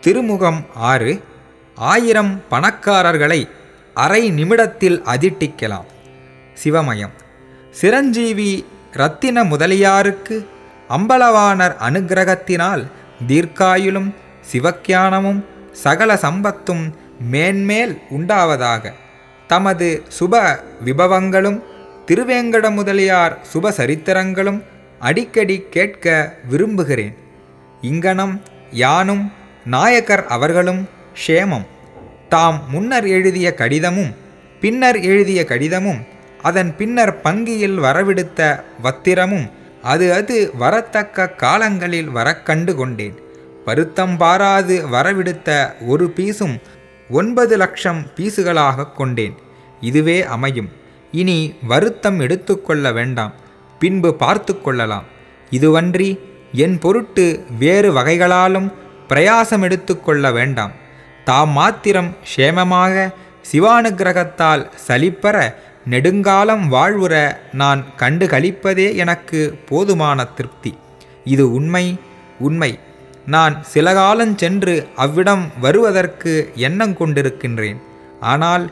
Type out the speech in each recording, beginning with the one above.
திருமுகம் ஆறு ஆயிரம் பணக்காரர்களை அரை நிமிடத்தில் அதிட்டிக்கலாம். சிவமயம். சிரஞ்சீவி ரத்தின முதலியாருக்கு அம்பலவாணர் அனுக்கிரகத்தினால் தீர்க்காயுளும் சிவக்கியானமும் சகல சம்பத்தும் மேன்மேல் உண்டாவதாக. தமது சுப விபவங்களும் திருவேங்கட முதலியார் சுப சரித்திரங்களும் அடிக்கடி கேட்க விரும்புகிறேன். இங்கனம் யானும் நாயக்கர் அவர்களும் க்ஷேமம். தாம் முன்னர் எழுதிய கடிதமும் பின்னர் எழுதிய கடிதமும் அதன் பின்னர் பங்கியில் வரவிடுத்த வத்திரமும் அது அது வரத்தக்க காலங்களில் வரக்கண்டு கொண்டேன். வருத்தம் பாராது வரவிடுத்த ஒரு பீசும் ஒன்பது லட்சம் பீசுகளாக கொண்டேன். இதுவே அமையும். இனி வருத்தம் எடுத்துக்கொள்ள வேண்டாம். பின்பு பார்த்து கொள்ளலாம். இதுவன்றி என் பொருட்டு வேறு வகைகளாலும் பிரயாசம் எடுத்துக்கொள்ள வேண்டாம். தாம் மாத்திரம் க்ஷேமமாக சிவானுகிரகத்தால் சலிப்பெற நெடுங்காலம் வாழ்வுற நான் கண்டு கழிப்பதே எனக்கு போதுமான திருப்தி. இது உண்மை உண்மை. நான் சில காலம் சென்று அவ்விடம் வருவதற்கு எண்ணம் கொண்டிருக்கின்றேன். ஆனால்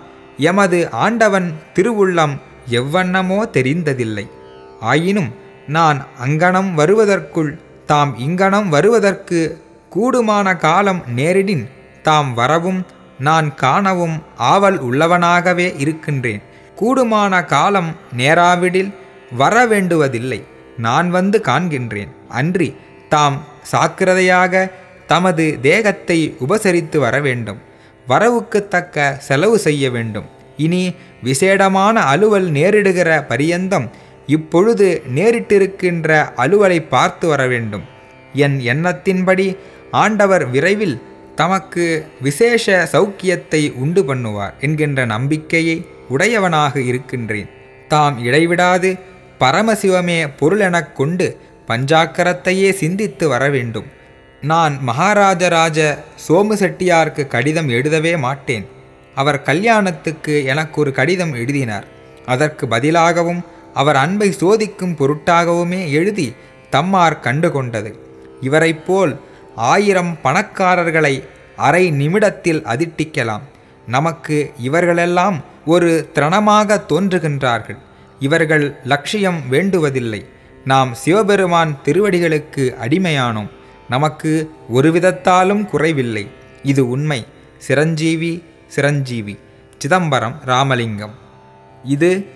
எமது ஆண்டவன் திருவுள்ளம் எவ்வண்ணமோ தெரிந்ததில்லை. ஆயினும் நான் அங்கனம் வருவதற்குள் தாம் இங்கனம் வருவதற்கு கூடுமான காலம் நேரிடின் தாம் வரவும் நான் காணவும் ஆவல் உள்ளவனாகவே இருக்கின்றேன். கூடுமான காலம் நேராவிடில் வர வேண்டுவதில்லை. நான் வந்து காண்கின்றேன். அன்றி தாம் சாக்கிரதையாக தமது தேகத்தை உபசரித்து வர வேண்டும். வரவுக்கு தக்க செலவு செய்ய வேண்டும். இனி விசேடமான அலுவல் நேரிடுகிற பரியந்தம் இப்பொழுது நேரிட்டிருக்கின்ற அலுவலை பார்த்து வர வேண்டும். என் எண்ணத்தின்படி ஆண்டவர் விரைவில் தமக்கு விசேஷ சௌக்கியத்தை உண்டு பண்ணுவார் என்கின்ற நம்பிக்கையை உடையவனாக இருக்கின்றேன். தாம் இடைவிடாது பரமசிவமே பொருளெனக் கொண்டு பஞ்சாக்கரத்தையே சிந்தித்து வர வேண்டும் நான் மகாராஜராஜ சோமு செட்டியாருக்கு கடிதம் எழுதவே மாட்டேன். அவர் கல்யாணத்துக்கு எனக்கு ஒரு கடிதம் எழுதினார். அதற்கு பதிலாகவும் அவர் அன்பை சோதிக்கும் பொருட்டாகவுமே எழுதி தம்மார் கண்டு கொண்டது இவரைப் போல் ஆயிரம் பணக்காரர்களை அரை நிமிடத்தில் அதிட்டிக்கலாம் நமக்கு இவர்களெல்லாம் ஒரு திரணமாக தோன்றுகின்றார்கள். இவர்கள் லட்சியம் வேண்டுவதில்லை. நாம் சிவபெருமான் திருவடிகளுக்கு அடிமையானோம். நமக்கு ஒரு விதத்தாலும் குறைவில்லை. இது உண்மை. சிரஞ்சீவி சிரஞ்சீவி. சிதம்பரம் ராமலிங்கம். இது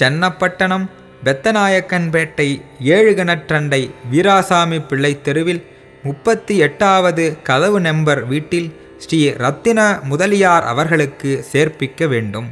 சென்னப்பட்டணம் பெத்தநாயக்கன்பேட்டை ஏழு கிணற்றண்டை வீராசாமி பிள்ளை தெருவில் முப்பத்தி எட்டாவது கதவு நம்பர் வீட்டில் ஸ்ரீ ரத்தின முதலியார் அவர்களுக்கு சேர்ப்பிக்க வேண்டும்.